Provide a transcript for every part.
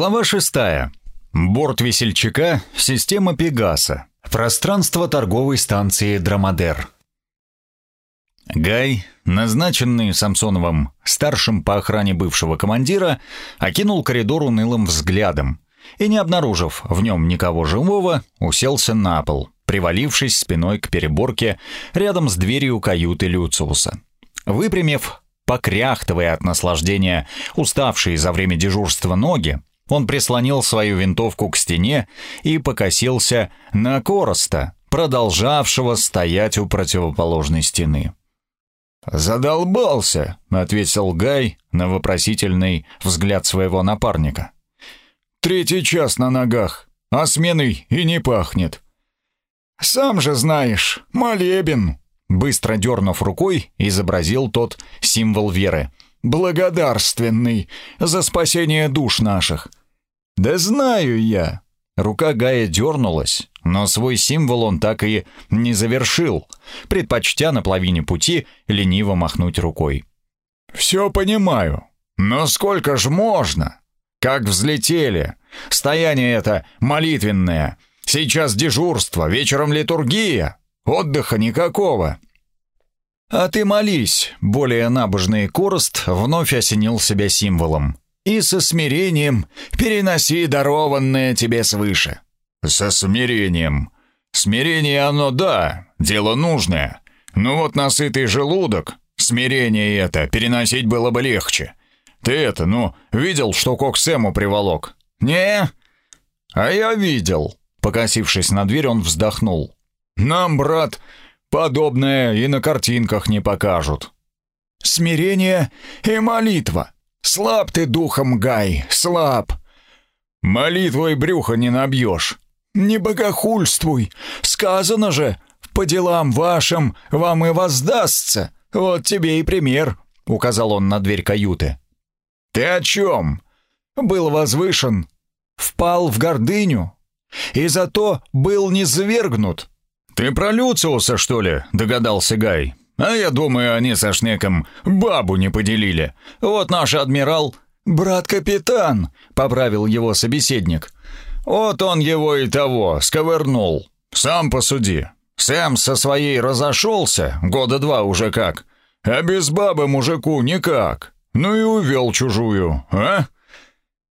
Глава шестая. Борт весельчака, система Пегаса. Пространство торговой станции Драмадер. Гай, назначенный Самсоновым старшим по охране бывшего командира, окинул коридор унылым взглядом и, не обнаружив в нем никого живого, уселся на пол, привалившись спиной к переборке рядом с дверью каюты Люциуса. Выпрямив, покряхтывая от наслаждения уставшие за время дежурства ноги, он прислонил свою винтовку к стене и покосился на Короста, продолжавшего стоять у противоположной стены. «Задолбался», — ответил Гай на вопросительный взгляд своего напарника. «Третий час на ногах, а сменой и не пахнет». «Сам же знаешь, молебен», — быстро дернув рукой, изобразил тот символ веры. «Благодарственный за спасение душ наших». «Да знаю я!» Рука Гая дернулась, но свой символ он так и не завершил, предпочтя на половине пути лениво махнуть рукой. «Все понимаю, но сколько ж можно? Как взлетели? Стояние это молитвенное. Сейчас дежурство, вечером литургия. Отдыха никакого». «А ты молись», — более набожный Корост вновь осенил себя символом и со смирением переноси дарованное тебе свыше». «Со смирением. Смирение оно да, дело нужное. Но вот насытый желудок, смирение это, переносить было бы легче. Ты это, ну, видел, что кок Сэму приволок?» «Не?» «А я видел». Покосившись на дверь, он вздохнул. «Нам, брат, подобное и на картинках не покажут». «Смирение и молитва», Слаб ты духом, Гай, слаб. Молитвой брюха не набьешь. Не богохульствуй. Сказано же, по делам вашим вам и воздастся. Вот тебе и пример, указал он на дверь каюты. Ты о чем? Был возвышен, впал в гордыню и зато был низвергнут. Ты про Люциуса, что ли? догадался Гай. А я думаю, они со Шнеком бабу не поделили. Вот наш адмирал...» «Брат-капитан», — поправил его собеседник. «Вот он его и того, сковырнул. Сам посуди. Сэм со своей разошелся, года два уже как. А без бабы мужику никак. Ну и увел чужую, а?»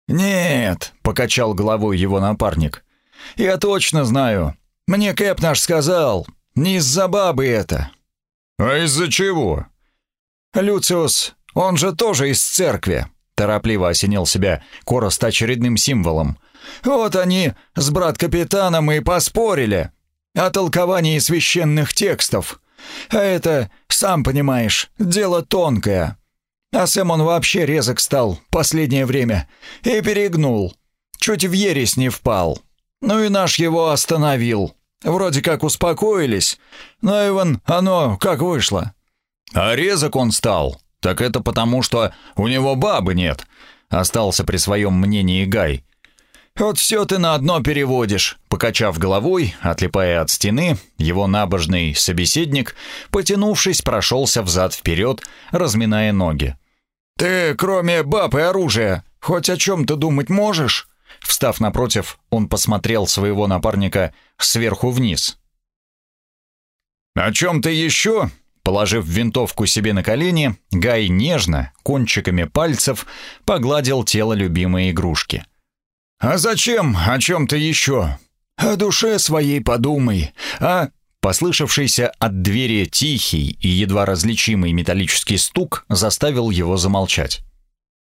«Нет», — покачал головой его напарник. «Я точно знаю. Мне Кэп наш сказал. Не из-за бабы это. «А из-за чего?» «Люциус, он же тоже из церкви», — торопливо осенил себя Корост очередным символом. «Вот они с брат-капитаном и поспорили о толковании священных текстов. А это, сам понимаешь, дело тонкое. А Сэм он вообще резок стал последнее время и перегнул. Чуть в ересь не впал. Ну и наш его остановил. Вроде как успокоились, но, Иван, оно как вышло. А резок он стал. Так это потому, что у него бабы нет. Остался при своем мнении Гай. «Вот все ты на одно переводишь», — покачав головой, отлипая от стены, его набожный собеседник, потянувшись, прошелся взад-вперед, разминая ноги. «Ты, кроме баб и оружия, хоть о чем-то думать можешь?» Встав напротив, он посмотрел своего напарника сверху вниз. «О чем ты еще?» Положив винтовку себе на колени, Гай нежно, кончиками пальцев, погладил тело любимой игрушки. «А зачем о чем-то еще? О душе своей подумай, а...» Послышавшийся от двери тихий и едва различимый металлический стук заставил его замолчать.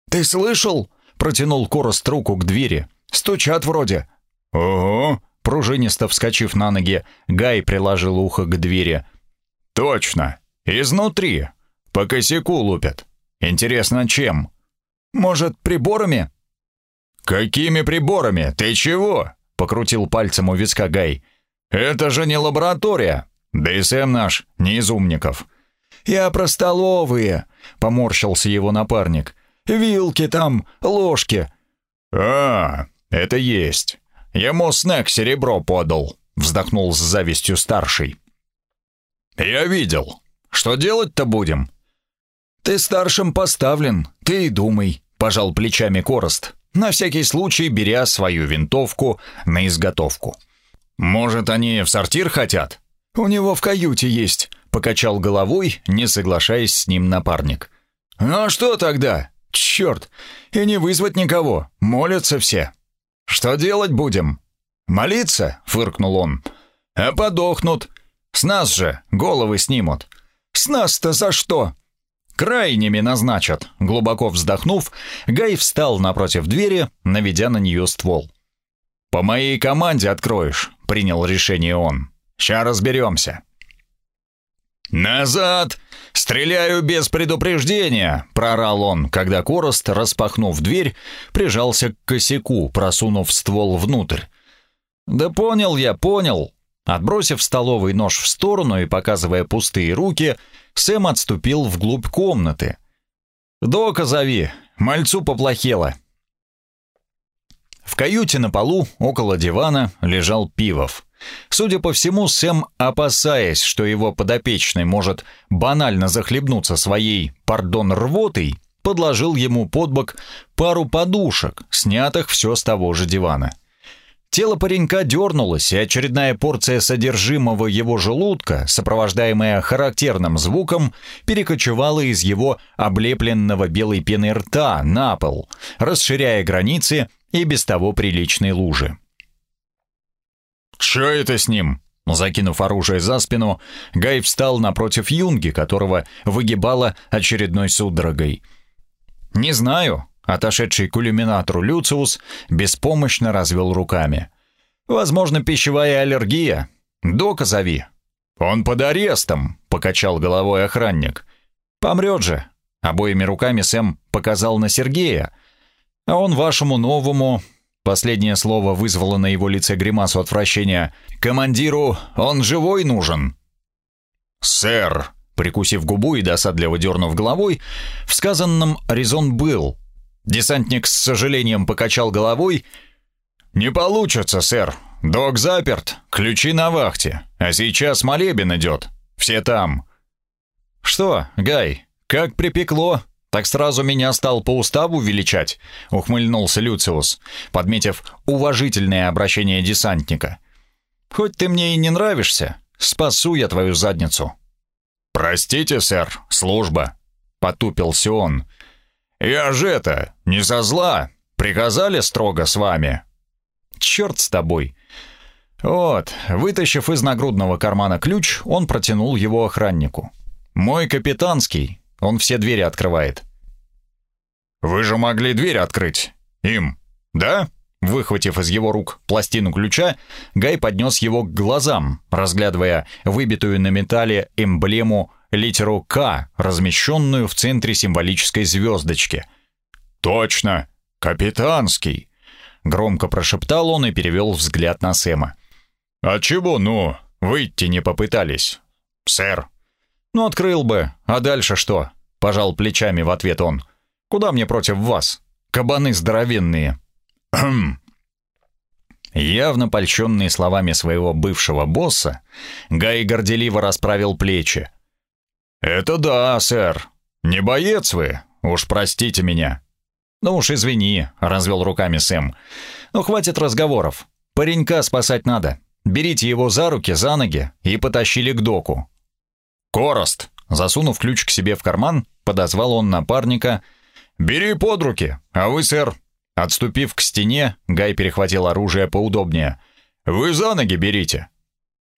«Ты слышал?» — протянул Корост руку к двери. Стучат вроде». «Ого!» — пружинисто вскочив на ноги, Гай приложил ухо к двери. «Точно! Изнутри! По косяку лупят. Интересно, чем? Может, приборами?» «Какими приборами? Ты чего?» — покрутил пальцем у виска Гай. «Это же не лаборатория. Сэм наш не из умников». «Я про столовые», — поморщился его напарник. «Вилки там, ложки». «А, «Это есть. Ему снег серебро подал», — вздохнул с завистью старший. «Я видел. Что делать-то будем?» «Ты старшим поставлен, ты и думай», — пожал плечами Корост. на всякий случай беря свою винтовку на изготовку. «Может, они в сортир хотят?» «У него в каюте есть», — покачал головой, не соглашаясь с ним напарник. «Ну а что тогда? Черт! И не вызвать никого, молятся все». «Что делать будем?» «Молиться?» — фыркнул он. «А подохнут. С нас же головы снимут». «С нас-то за что?» «Крайними назначат», — глубоко вздохнув, Гай встал напротив двери, наведя на нее ствол. «По моей команде откроешь», — принял решение он. «Ща разберемся». «Назад! Стреляю без предупреждения!» — прорал он, когда Корост, распахнув дверь, прижался к косяку, просунув ствол внутрь. «Да понял я, понял!» Отбросив столовый нож в сторону и показывая пустые руки, Сэм отступил вглубь комнаты. «Дока зови, мальцу поплохело». В каюте на полу, около дивана, лежал Пивов. Судя по всему, Сэм, опасаясь, что его подопечный может банально захлебнуться своей, пардон, рвотой, подложил ему под бок пару подушек, снятых все с того же дивана. Тело паренька дернулось, и очередная порция содержимого его желудка, сопровождаемая характерным звуком, перекочевала из его облепленного белой пеной рта на пол, расширяя границы и без того приличной лужи. «Чё это с ним?» Закинув оружие за спину, Гай встал напротив Юнги, которого выгибало очередной судорогой. «Не знаю», Отошедший к иллюминатору Люциус беспомощно развел руками. «Возможно, пищевая аллергия. Дока зови». «Он под арестом», — покачал головой охранник. «Помрет же». Обоими руками Сэм показал на Сергея. «А он вашему новому...» Последнее слово вызвало на его лице гримасу отвращения. «Командиру он живой нужен». «Сэр», прикусив губу и досадливо дернув головой, в сказанном резон был, Десантник с сожалением покачал головой. «Не получится, сэр. Док заперт, ключи на вахте. А сейчас молебен идет. Все там». «Что, Гай, как припекло?» «Так сразу меня стал по уставу величать», — ухмыльнулся Люциус, подметив уважительное обращение десантника. «Хоть ты мне и не нравишься, спасу я твою задницу». «Простите, сэр, служба», — потупился он. «Я же это, не со зла. Приказали строго с вами». «Черт с тобой». Вот, вытащив из нагрудного кармана ключ, он протянул его охраннику. «Мой капитанский, он все двери открывает». «Вы же могли дверь открыть. Им, да?» Выхватив из его рук пластину ключа, Гай поднес его к глазам, разглядывая выбитую на металле эмблему литеру «К», размещенную в центре символической звездочки. «Точно! Капитанский!» Громко прошептал он и перевел взгляд на Сэма. «А чего, ну, выйти не попытались, сэр?» «Ну, открыл бы. А дальше что?» Пожал плечами в ответ он. «Куда мне против вас? Кабаны здоровенные». «Хм». Явно польщенный словами своего бывшего босса, Гай горделиво расправил плечи. «Это да, сэр. Не боец вы, уж простите меня». «Ну уж извини», — развел руками Сэм. «Ну хватит разговоров. Паренька спасать надо. Берите его за руки, за ноги и потащили к доку». «Корост!» — засунув ключ к себе в карман, подозвал он напарника. «Бери под руки, а вы, сэр». Отступив к стене, Гай перехватил оружие поудобнее. «Вы за ноги берите».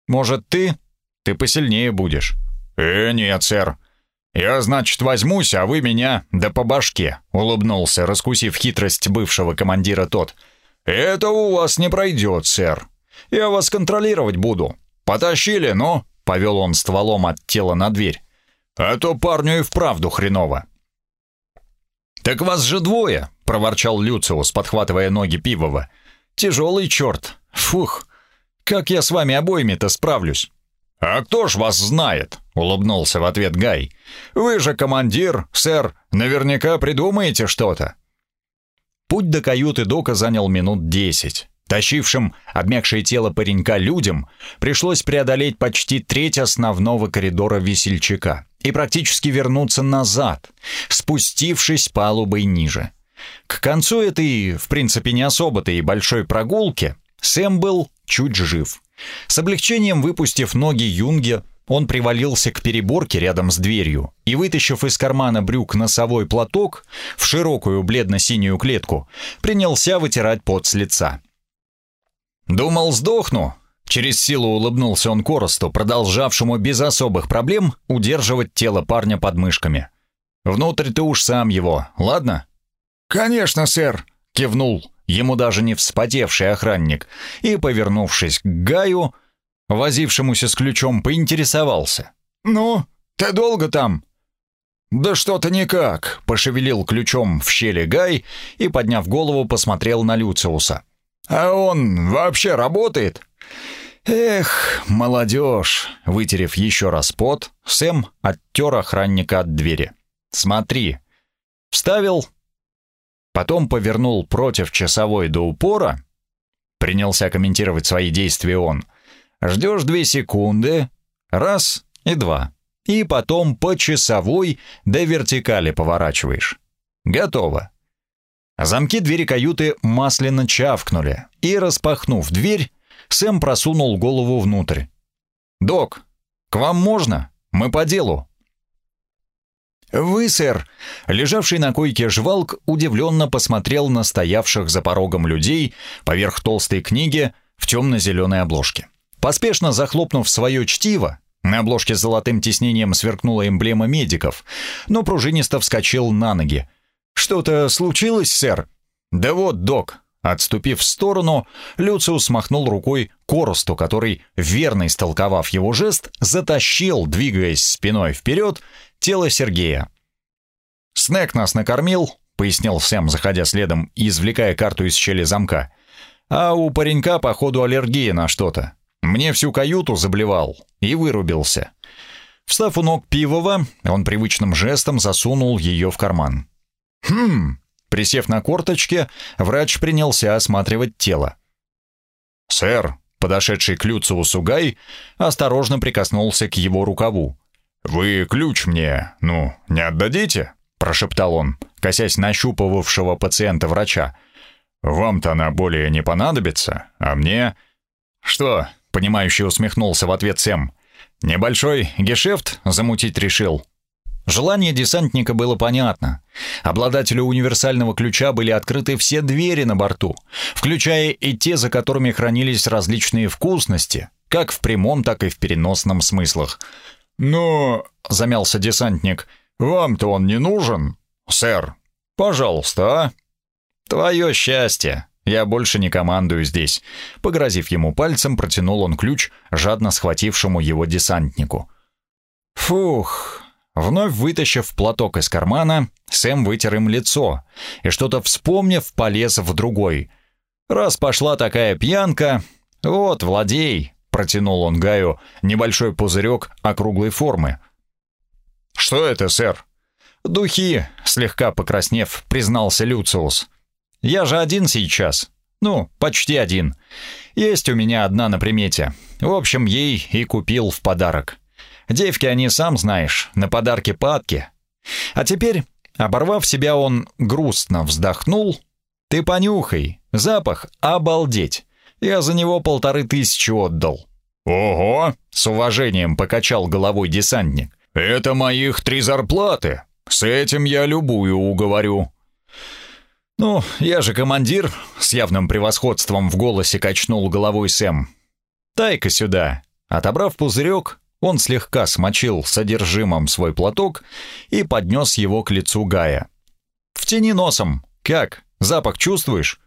«Может, ты? Ты посильнее будешь». «Э, нет, сэр. Я, значит, возьмусь, а вы меня да по башке», — улыбнулся, раскусив хитрость бывшего командира тот. «Это у вас не пройдет, сэр. Я вас контролировать буду. Потащили, ну?» — повел он стволом от тела на дверь. «А то парню и вправду хреново». «Так вас же двое!» — проворчал Люциус, подхватывая ноги Пивова. «Тяжелый черт! Фух! Как я с вами обоими-то справлюсь?» «А кто ж вас знает?» — улыбнулся в ответ Гай. «Вы же командир, сэр, наверняка придумаете что-то». Путь до каюты Дока занял минут десять. Тащившим обмякшее тело паренька людям пришлось преодолеть почти треть основного коридора весельчака и практически вернуться назад, спустившись палубой ниже. К концу этой, в принципе, не особо-то и большой прогулки, Сэм был чуть жив. С облегчением выпустив ноги Юнге, он привалился к переборке рядом с дверью и, вытащив из кармана брюк носовой платок в широкую бледно-синюю клетку, принялся вытирать пот с лица. «Думал, сдохну?» Через силу улыбнулся он Коросту, продолжавшему без особых проблем удерживать тело парня под мышками. «Внутрь ты уж сам его, ладно?» «Конечно, сэр», — кивнул ему даже не вспотевший охранник, и, повернувшись к Гаю, возившемуся с ключом, поинтересовался. «Ну, ты долго там?» «Да что-то никак», — пошевелил ключом в щели Гай и, подняв голову, посмотрел на Люциуса. «А он вообще работает?» «Эх, молодежь!» — вытерев еще раз пот, Сэм оттер охранника от двери. «Смотри!» Вставил, потом повернул против часовой до упора, принялся комментировать свои действия он. Ждешь две секунды, раз и два, и потом по часовой до вертикали поворачиваешь. Готово. Замки двери каюты масляно чавкнули, и, распахнув дверь, Сэм просунул голову внутрь. «Док, к вам можно? Мы по делу». «Вы, сэр!» Лежавший на койке жвалк удивленно посмотрел на стоявших за порогом людей поверх толстой книги в темно-зеленой обложке. Поспешно захлопнув свое чтиво, на обложке с золотым тиснением сверкнула эмблема медиков, но пружинисто вскочил на ноги. «Что-то случилось, сэр?» «Да вот, док». Отступив в сторону, Люциус махнул рукой Коросту, который, верно истолковав его жест, затащил, двигаясь спиной вперед, тело Сергея. «Снег нас накормил», — пояснил Сэм, заходя следом и извлекая карту из щели замка. «А у паренька, походу, аллергия на что-то. Мне всю каюту заблевал и вырубился. Встав у ног Пивова, он привычным жестом засунул ее в карман. «Хм!» Присев на корточке, врач принялся осматривать тело. «Сэр!» Подошедший к Люциусу Сугай осторожно прикоснулся к его рукаву. «Вы ключ мне, ну, не отдадите?» прошептал он, косясь нащупывавшего пациента врача. «Вам-то она более не понадобится, а мне...» «Что?» Понимающий усмехнулся в ответ Сэм. «Небольшой гешефт замутить решил». Желание десантника было понятно. Обладателю универсального ключа были открыты все двери на борту, включая и те, за которыми хранились различные вкусности, как в прямом, так и в переносном смыслах. «Но...» — замялся десантник. «Вам-то он не нужен, сэр? Пожалуйста, а?» «Твое счастье!» Я больше не командую здесь. Погрозив ему пальцем, протянул он ключ, жадно схватившему его десантнику. Фух. Вновь вытащив платок из кармана, Сэм вытер им лицо и, что-то вспомнив, полез в другой. «Раз пошла такая пьянка, вот, владей!» — протянул он Гаю небольшой пузырек округлой формы. «Что это, сэр?» «Духи», — слегка покраснев, признался Люциус. Я же один сейчас. Ну, почти один. Есть у меня одна на примете. В общем, ей и купил в подарок. Девки они, сам знаешь, на подарки падки. А теперь, оборвав себя, он грустно вздохнул. Ты понюхай, запах обалдеть. Я за него полторы тысячи отдал. Ого, с уважением покачал головой десантник. Это моих три зарплаты. С этим я любую уговорю. «Ну, я же командир», — с явным превосходством в голосе качнул головой Сэм. «Дай-ка сюда». Отобрав пузырек, он слегка смочил содержимым свой платок и поднес его к лицу Гая. «Втяни носом. Как? Запах чувствуешь?»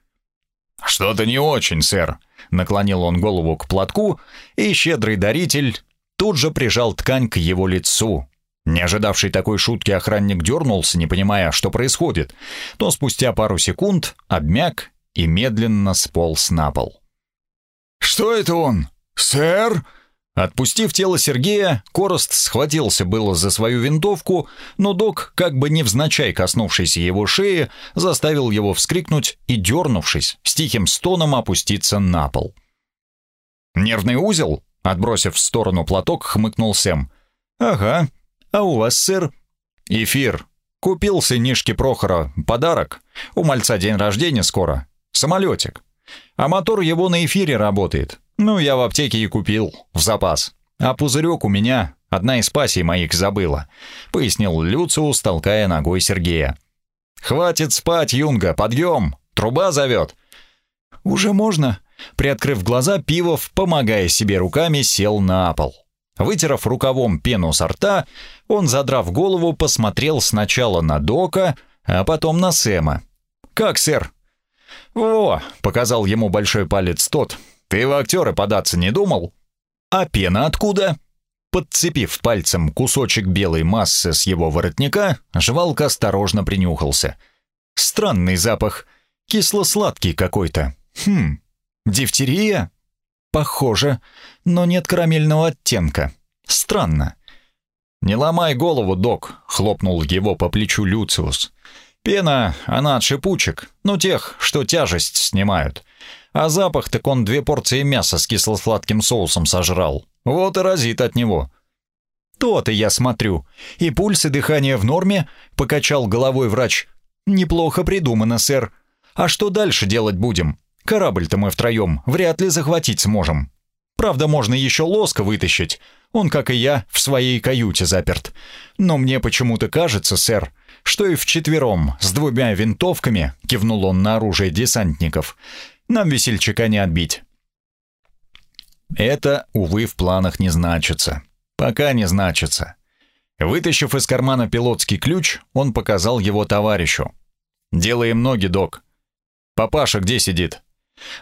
«Что-то не очень, сэр», — наклонил он голову к платку, и щедрый даритель тут же прижал ткань к его лицу, не ожидавший такой шутки охранник дернулся, не понимая, что происходит, но спустя пару секунд обмяк и медленно сполз на пол. «Что это он? Сэр?» Отпустив тело Сергея, Корост схватился было за свою винтовку, но док, как бы невзначай коснувшись его шеи, заставил его вскрикнуть и, дернувшись, с тихим стоном опуститься на пол. «Нервный узел?» — отбросив в сторону платок, хмыкнул Сэм. «Ага, а у вас, сэр?» «Эфир. Купил сынишке Прохора подарок. У мальца день рождения скоро. Самолетик. А мотор его на эфире работает. Ну, я в аптеке и купил, в запас. А пузырек у меня одна из пассий моих забыла», — пояснил Люциус, толкая ногой Сергея. «Хватит спать, Юнга, подъем! Труба зовет!» «Уже можно?» Приоткрыв глаза, Пивов, помогая себе руками, сел на пол. Вытерев рукавом пену со рта, он, задрав голову, посмотрел сначала на Дока, а потом на Сэма. «Как, сэр?» «Во!» — показал ему большой палец тот. «Ты в актеры податься не думал?» «А пена откуда?» Подцепив пальцем кусочек белой массы с его воротника, жвалка осторожно принюхался. «Странный запах. Кисло-сладкий какой-то. Хм, дифтерия?» «Похоже, но нет карамельного оттенка. Странно». «Не ломай голову, док», — хлопнул его по плечу Люциус. «Пена, она от шипучек, ну тех, что тяжесть снимают. А запах так он две порции мяса с кисло-сладким соусом сожрал. Вот и разит от него». «То-то я смотрю. И пульс, и дыхание в норме», — покачал головой врач. «Неплохо придумано, сэр. А что дальше делать будем? Корабль-то мы втроем вряд ли захватить сможем. Правда, можно еще лоска вытащить. Он, как и я, в своей каюте заперт. Но мне почему-то кажется, сэр, что и вчетвером, с двумя винтовками, кивнул он на оружие десантников, нам весельчака не отбить. Это, увы, в планах не значится. Пока не значится. Вытащив из кармана пилотский ключ, он показал его товарищу. «Делаем ноги, док». «Папаша где сидит?»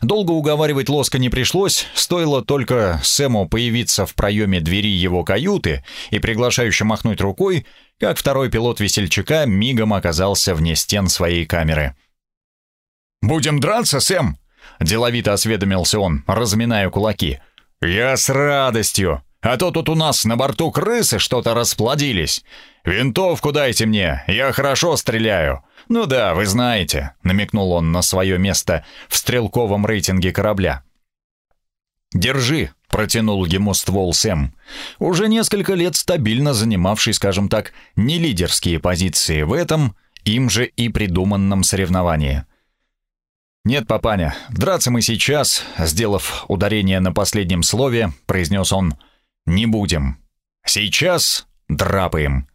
Долго уговаривать Лоска не пришлось, стоило только Сэму появиться в проеме двери его каюты и приглашающе махнуть рукой, как второй пилот весельчака мигом оказался вне стен своей камеры. «Будем драться, Сэм?» — деловито осведомился он, разминая кулаки. «Я с радостью. А то тут у нас на борту крысы что-то расплодились. Винтовку дайте мне, я хорошо стреляю. Ну да, вы знаете», — намекнул он на свое место в стрелковом рейтинге корабля. «Держи», — протянул ему ствол Сэм, уже несколько лет стабильно занимавший, скажем так, не лидерские позиции в этом, им же и придуманном соревновании. «Нет, папаня, драться мы сейчас», — сделав ударение на последнем слове, произнес он, «не будем. Сейчас драпаем».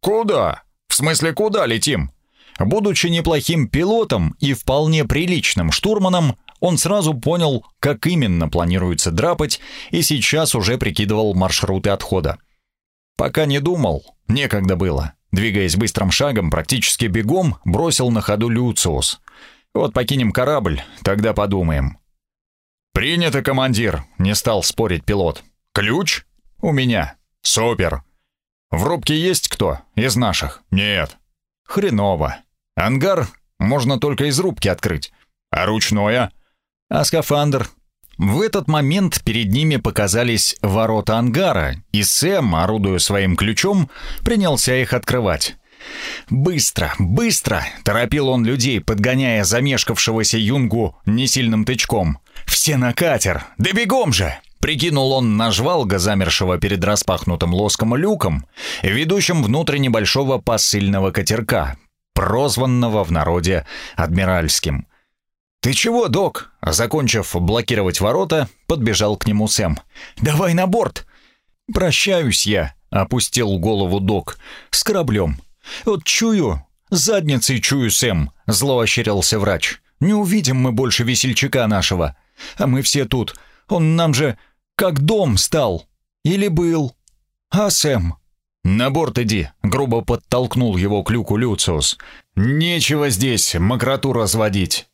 «Куда? В смысле, куда летим?» Будучи неплохим пилотом и вполне приличным штурманом, он сразу понял, как именно планируется драпать, и сейчас уже прикидывал маршруты отхода. Пока не думал, некогда было. Двигаясь быстрым шагом, практически бегом, бросил на ходу Люциус. Вот покинем корабль, тогда подумаем. «Принято, командир», — не стал спорить пилот. «Ключ?» «У меня». «Супер». «В рубке есть кто? Из наших?» «Нет». «Хреново. Ангар можно только из рубки открыть. А ручное?» «А скафандр?» В этот момент перед ними показались ворота ангара, и Сэм, орудуя своим ключом, принялся их открывать. «Быстро, быстро!» — торопил он людей, подгоняя замешкавшегося юнгу несильным тычком. «Все на катер! Да бегом же!» Прикинул он на жвалга, замершего перед распахнутым лоском люком, ведущим внутрь небольшого посыльного катерка, прозванного в народе «Адмиральским». «Ты чего, док?» Закончив блокировать ворота, подбежал к нему Сэм. «Давай на борт!» «Прощаюсь я», — опустил голову док, — «с кораблем». «Вот чую, задницей чую, Сэм», — зло ощерился врач. «Не увидим мы больше весельчака нашего. А мы все тут. Он нам же как дом стал. Или был. А, Сэм?» «На борт иди», — грубо подтолкнул его к люку Люциус. «Нечего здесь макроту разводить».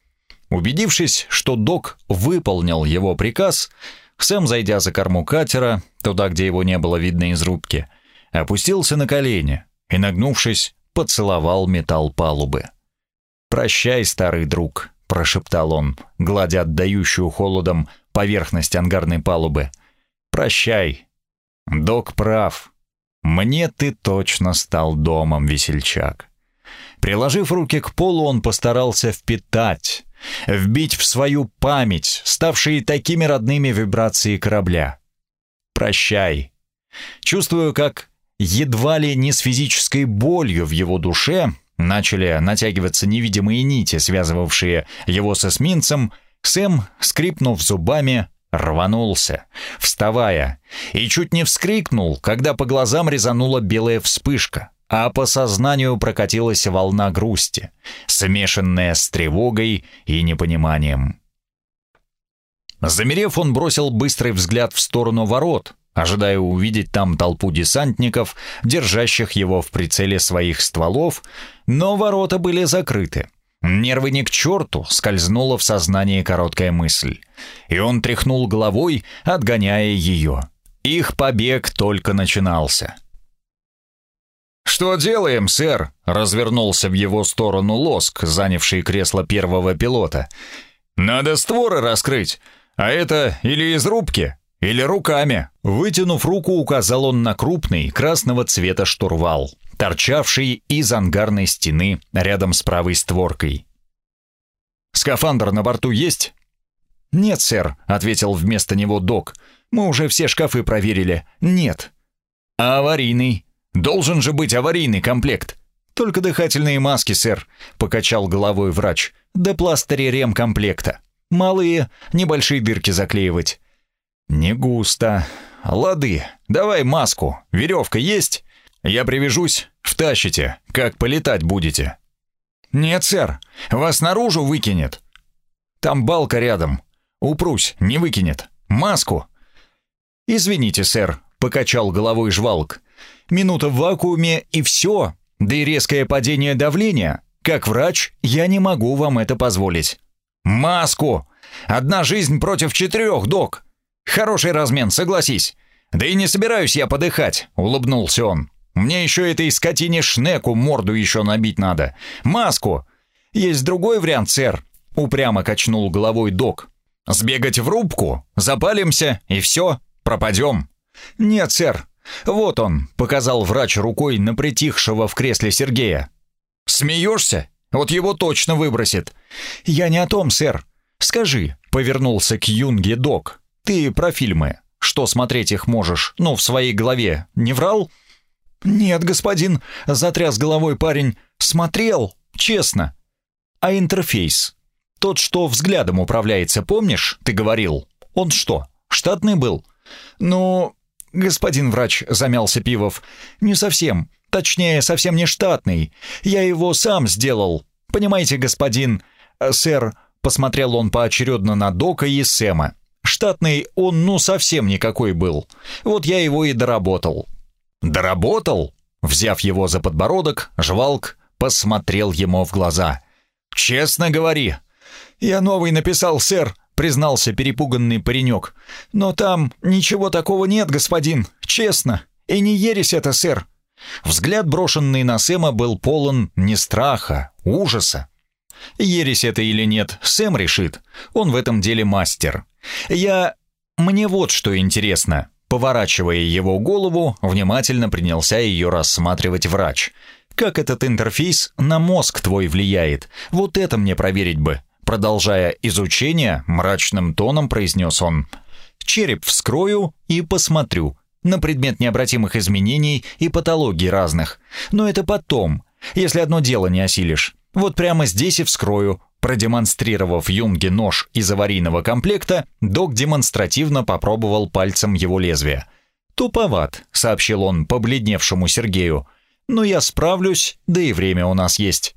Убедившись, что док выполнил его приказ, Сэм, зайдя за корму катера, туда, где его не было видно из рубки, опустился на колени, и, нагнувшись, поцеловал металл палубы. «Прощай, старый друг», — прошептал он, гладя отдающую холодом поверхность ангарной палубы. «Прощай. Док прав. Мне ты точно стал домом, весельчак». Приложив руки к полу, он постарался впитать, вбить в свою память ставшие такими родными вибрации корабля. «Прощай». Чувствую, как едва ли не с физической болью в его душе, начали натягиваться невидимые нити, связывавшие его с эсминцем, Сэм, скрипнув зубами, рванулся, вставая, и чуть не вскрикнул, когда по глазам резанула белая вспышка, а по сознанию прокатилась волна грусти, смешанная с тревогой и непониманием. Замерев, он бросил быстрый взгляд в сторону ворот, ожидая увидеть там толпу десантников, держащих его в прицеле своих стволов, но ворота были закрыты. Нервы не к черту, скользнула в сознание короткая мысль. И он тряхнул головой, отгоняя ее. Их побег только начинался. «Что делаем, сэр?» — развернулся в его сторону Лоск, занявший кресло первого пилота. «Надо створы раскрыть, а это или из рубки, или руками». Вытянув руку, указал он на крупный, красного цвета штурвал торчавший из ангарной стены рядом с правой створкой. «Скафандр на борту есть?» «Нет, сэр», — ответил вместо него док. «Мы уже все шкафы проверили. Нет». «А аварийный? Должен же быть аварийный комплект». «Только дыхательные маски, сэр», — покачал головой врач. «Да пластыри ремкомплекта. Малые, небольшие дырки заклеивать». «Не густо. Лады, давай маску. Веревка есть?» Я привяжусь, втащите, как полетать будете». «Нет, сэр, вас наружу выкинет». «Там балка рядом. Упрусь, не выкинет. Маску». «Извините, сэр», — покачал головой жвалк. «Минута в вакууме и все, да и резкое падение давления. Как врач, я не могу вам это позволить». «Маску! Одна жизнь против четырех, док! Хороший размен, согласись. Да и не собираюсь я подыхать», — улыбнулся он. Мне еще этой скотине Шнеку морду еще набить надо. Маску! Есть другой вариант, сэр. Упрямо качнул головой док. Сбегать в рубку, запалимся и все, пропадем. Нет, сэр. Вот он, показал врач рукой на притихшего в кресле Сергея. Смеешься? Вот его точно выбросит. Я не о том, сэр. Скажи, повернулся к Юнге док. Ты про фильмы. Что смотреть их можешь? Ну, в своей голове. Не врал? — «Нет, господин», — затряс головой парень, — «смотрел, честно». «А интерфейс? Тот, что взглядом управляется, помнишь, ты говорил? Он что, штатный был?» «Ну, господин врач», — замялся Пивов, — «не совсем, точнее, совсем не штатный. Я его сам сделал. Понимаете, господин, э, сэр», — посмотрел он поочередно на Дока и Сэма. «Штатный он, ну, совсем никакой был. Вот я его и доработал. «Доработал?» Взяв его за подбородок, жвалк посмотрел ему в глаза. «Честно говори». «Я новый написал, сэр», — признался перепуганный паренек. «Но там ничего такого нет, господин, честно. И не ересь это, сэр». Взгляд, брошенный на Сэма, был полон не страха, ужаса. Ересь это или нет, Сэм решит. Он в этом деле мастер. Я... Мне вот что интересно. Поворачивая его голову, внимательно принялся ее рассматривать врач. «Как этот интерфейс на мозг твой влияет? Вот это мне проверить бы». Продолжая изучение, мрачным тоном произнес он. «Череп вскрою и посмотрю. На предмет необратимых изменений и патологий разных. Но это потом, если одно дело не осилишь. Вот прямо здесь и вскрою, Продемонстрировав Юнге нож из аварийного комплекта, док демонстративно попробовал пальцем его лезвие. «Туповат», — сообщил он побледневшему Сергею. «Но я справлюсь, да и время у нас есть».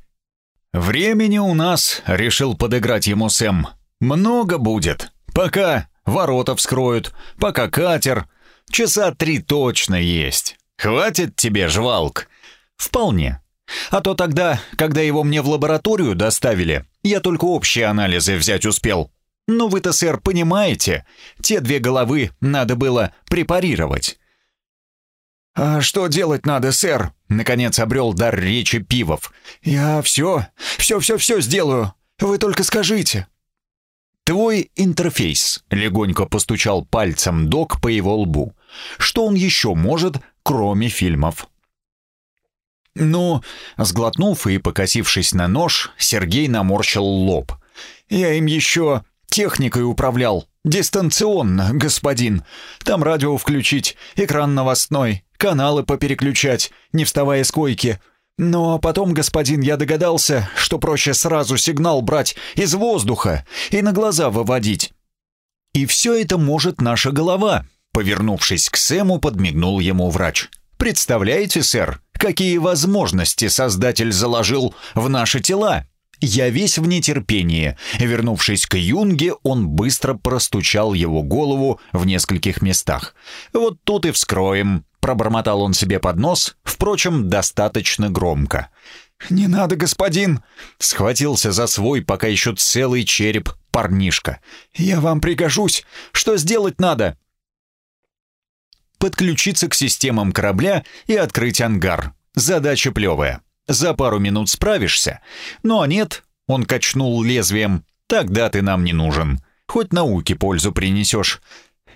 «Времени у нас», — решил подыграть ему Сэм. «Много будет. Пока ворота вскроют, пока катер. Часа три точно есть. Хватит тебе, жвалк?» «Вполне. А то тогда, когда его мне в лабораторию доставили, я только общие анализы взять успел. Ну вы-то, сэр, понимаете, те две головы надо было препарировать. «А что делать надо, сэр?» — наконец обрел дар речи Пивов. «Я все, все-все-все сделаю. Вы только скажите». «Твой интерфейс», — легонько постучал пальцем док по его лбу. «Что он еще может, кроме фильмов?» «Ну...» — сглотнув и покосившись на нож, Сергей наморщил лоб. «Я им еще техникой управлял. Дистанционно, господин. Там радио включить, экран новостной, каналы попереключать, не вставая с койки. Но потом, господин, я догадался, что проще сразу сигнал брать из воздуха и на глаза выводить. И все это может наша голова. Повернувшись к Сэму, подмигнул ему врач. Представляете, сэр, какие возможности Создатель заложил в наши тела? Я весь в нетерпении. Вернувшись к Юнге, он быстро простучал его голову в нескольких местах. «Вот тут и вскроем», — пробормотал он себе под нос, впрочем, достаточно громко. «Не надо, господин!» — схватился за свой пока еще целый череп парнишка. «Я вам пригожусь. Что сделать надо?» Подключиться к системам корабля и открыть ангар. Задача плевая. За пару минут справишься. Ну а нет, он качнул лезвием. Тогда ты нам не нужен. Хоть науке пользу принесешь.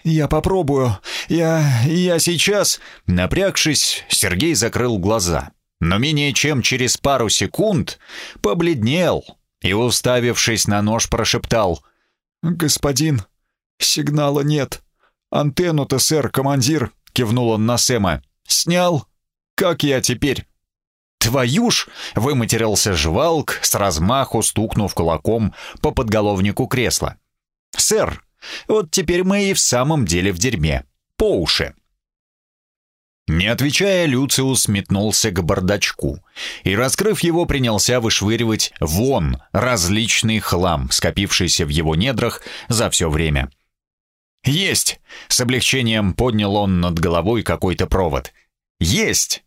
«Я попробую. Я... я сейчас...» Напрягшись, Сергей закрыл глаза. Но менее чем через пару секунд побледнел и, уставившись на нож, прошептал. «Господин, сигнала нет. Антенну-то, сэр, командир», — кивнул он на Сэма. «Снял. Как я теперь?» «Твою ж!» — выматерился жвалк, с размаху стукнув кулаком по подголовнику кресла. «Сэр, вот теперь мы и в самом деле в дерьме. По уши». Не отвечая, Люциус метнулся к бардачку и, раскрыв его, принялся вышвыривать вон различный хлам, скопившийся в его недрах за все время. «Есть!» — с облегчением поднял он над головой какой-то провод. «Есть!»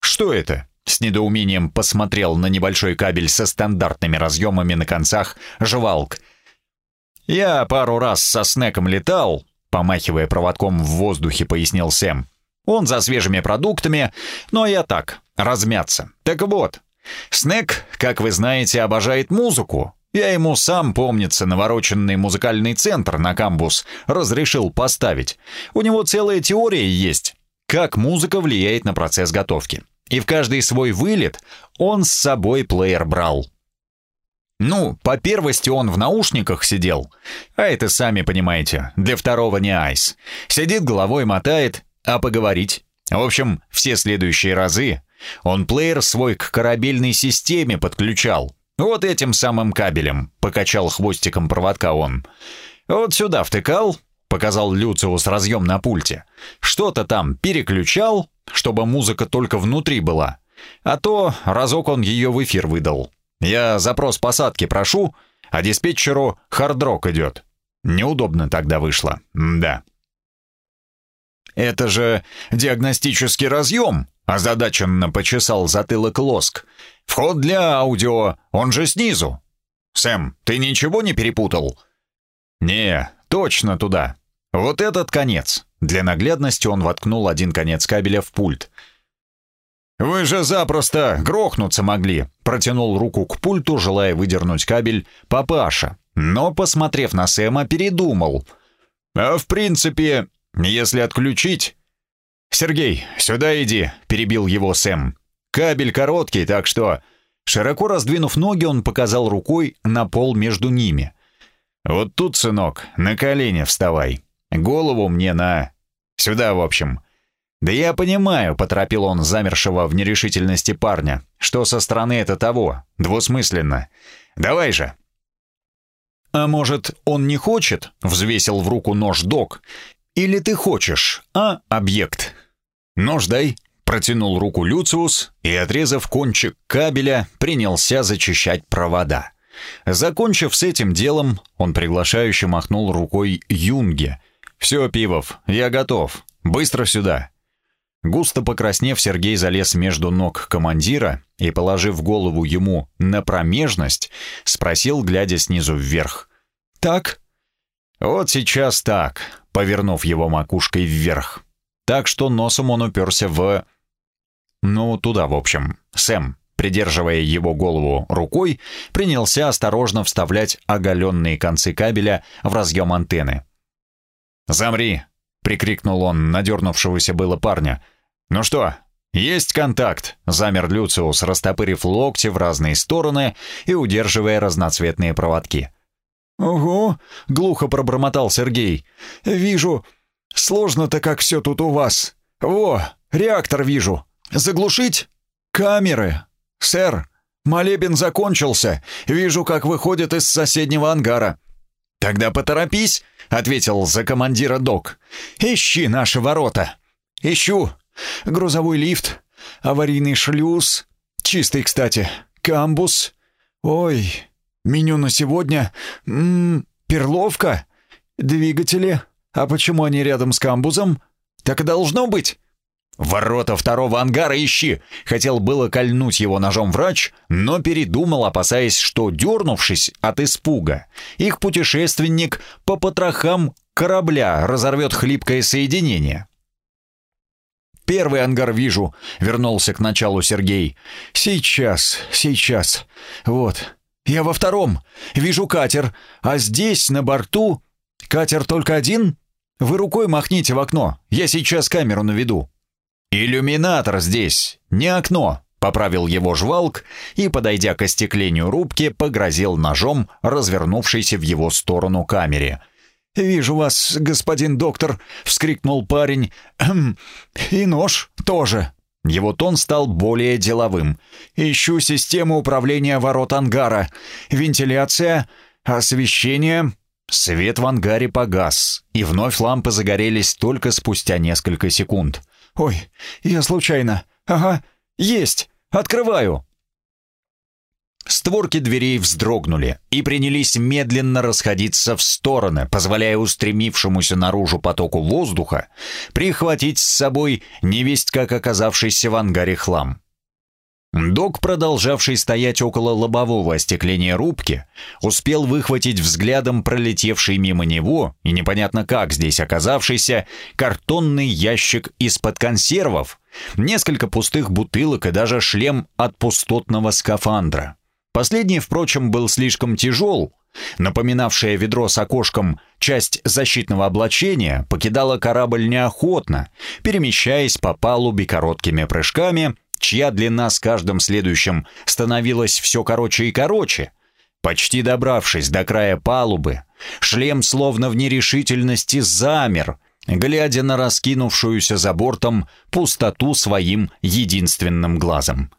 «Что это?» — с недоумением посмотрел на небольшой кабель со стандартными разъемами на концах жвалк. «Я пару раз со Снеком летал», — помахивая проводком в воздухе, пояснил Сэм. «Он за свежими продуктами, но я так, размяться. Так вот, Снек, как вы знаете, обожает музыку. Я ему сам, помнится, навороченный музыкальный центр на камбус разрешил поставить. У него целая теория есть, как музыка влияет на процесс готовки и в каждый свой вылет он с собой плеер брал. Ну, по первости он в наушниках сидел, а это, сами понимаете, для второго не айс. Сидит головой мотает, а поговорить. В общем, все следующие разы он плеер свой к корабельной системе подключал. Вот этим самым кабелем, покачал хвостиком проводка он. Вот сюда втыкал, показал Люциус разъем на пульте. Что-то там переключал, чтобы музыка только внутри была. А то разок он ее в эфир выдал. Я запрос посадки прошу, а диспетчеру хардрок идет. Неудобно тогда вышло. да. «Это же диагностический разъем», — озадаченно почесал затылок лоск. «Вход для аудио, он же снизу». «Сэм, ты ничего не перепутал?» «Не, точно туда. Вот этот конец. Для наглядности он воткнул один конец кабеля в пульт. «Вы же запросто грохнуться могли!» Протянул руку к пульту, желая выдернуть кабель папаша. Но, посмотрев на Сэма, передумал. «А в принципе, если отключить...» «Сергей, сюда иди!» — перебил его Сэм. «Кабель короткий, так что...» Широко раздвинув ноги, он показал рукой на пол между ними. «Вот тут, сынок, на колени вставай. Голову мне на... Сюда, в общем. Да я понимаю, поторопил он замершего в нерешительности парня, что со стороны это того, двусмысленно. Давай же. А может, он не хочет? Взвесил в руку нож док. Или ты хочешь, а, объект? Нож дай. Протянул руку Люциус и, отрезав кончик кабеля, принялся зачищать провода. Закончив с этим делом, он приглашающе махнул рукой Юнге — «Все, Пивов, я готов. Быстро сюда!» Густо покраснев, Сергей залез между ног командира и, положив голову ему на промежность, спросил, глядя снизу вверх. «Так?» «Вот сейчас так», повернув его макушкой вверх. Так что носом он уперся в... Ну, туда, в общем. Сэм, придерживая его голову рукой, принялся осторожно вставлять оголенные концы кабеля в разъем антенны. «Замри!» — прикрикнул он надернувшегося было парня. «Ну что, есть контакт!» — замер Люциус, растопырив локти в разные стороны и удерживая разноцветные проводки. «Ого!» — глухо пробормотал Сергей. «Вижу. Сложно-то как все тут у вас. Во, реактор вижу. Заглушить? Камеры. Сэр, молебен закончился. Вижу, как выходит из соседнего ангара. Тогда поторопись, ответил за командира док. Ищи наши ворота. Ищу. Грузовой лифт, аварийный шлюз, чистый, кстати, камбус. Ой, меню на сегодня. М перловка, двигатели. А почему они рядом с камбузом? Так и должно быть. «Ворота второго ангара ищи!» Хотел было кольнуть его ножом врач, но передумал, опасаясь, что, дернувшись от испуга, их путешественник по потрохам корабля разорвет хлипкое соединение. «Первый ангар вижу», — вернулся к началу Сергей. «Сейчас, сейчас. Вот. Я во втором. Вижу катер. А здесь, на борту... Катер только один? Вы рукой махните в окно. Я сейчас камеру наведу». «Иллюминатор здесь, не окно», — поправил его жвалк и, подойдя к остеклению рубки, погрозил ножом, развернувшейся в его сторону камере. «Вижу вас, господин доктор», — вскрикнул парень. «Хм, «И нож тоже». Его тон стал более деловым. «Ищу систему управления ворот ангара. Вентиляция, освещение...» Свет в ангаре погас, и вновь лампы загорелись только спустя несколько секунд. «Ой, я случайно. Ага, есть. Открываю». Створки дверей вздрогнули и принялись медленно расходиться в стороны, позволяя устремившемуся наружу потоку воздуха прихватить с собой невесть как оказавшийся в ангаре хлам. Док, продолжавший стоять около лобового остекления рубки, успел выхватить взглядом пролетевший мимо него и непонятно как здесь оказавшийся картонный ящик из-под консервов, несколько пустых бутылок и даже шлем от пустотного скафандра. Последний, впрочем, был слишком тяжел. Напоминавшая ведро с окошком часть защитного облачения покидала корабль неохотно, перемещаясь по палубе короткими прыжками – чья длина с каждым следующим становилась все короче и короче. Почти добравшись до края палубы, шлем словно в нерешительности замер, глядя на раскинувшуюся за бортом пустоту своим единственным глазом.